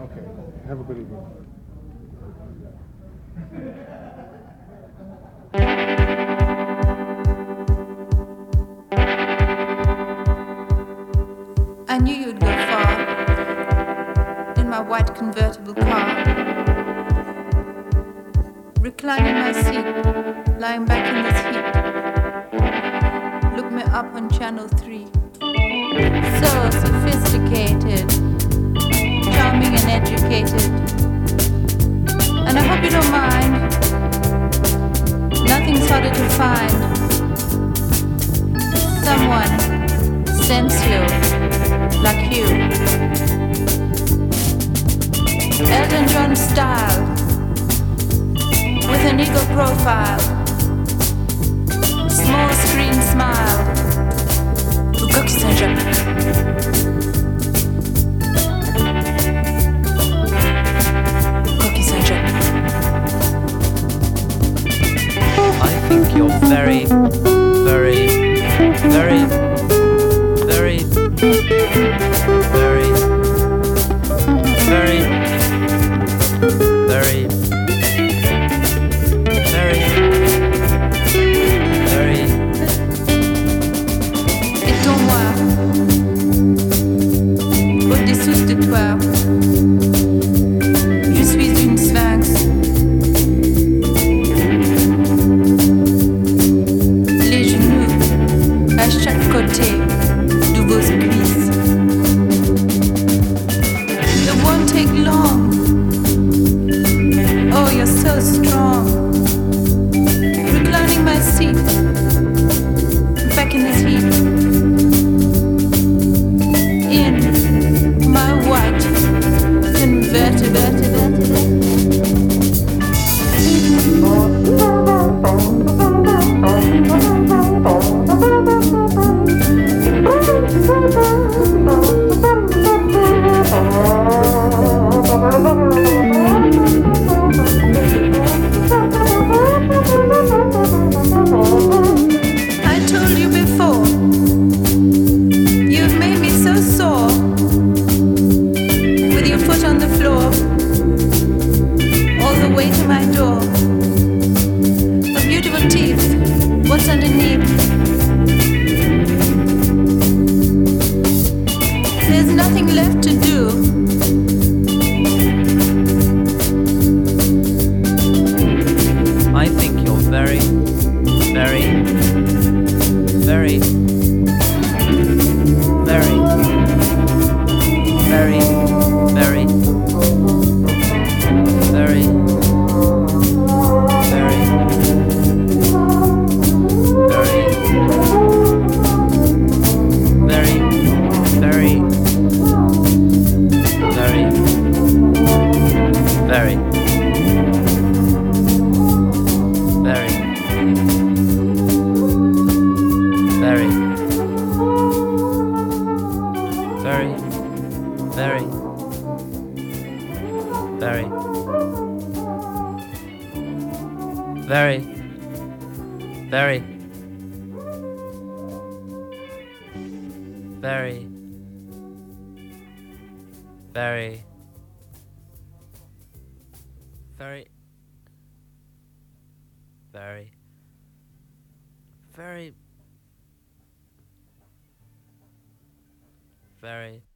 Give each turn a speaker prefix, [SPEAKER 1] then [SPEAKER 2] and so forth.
[SPEAKER 1] Okay. Have a good evening.
[SPEAKER 2] I knew you'd go far in my white convertible car. Reclining my seat, lying back in this heat. Look me up on channel 3. So sophisticated, find. Someone sensual like you. Elton John style, with an eagle profile,
[SPEAKER 3] think you're very, very, very, very, very, very, very, very, very. Very, Very. Very. Very. Very. Very. Very. Very. Very. Very.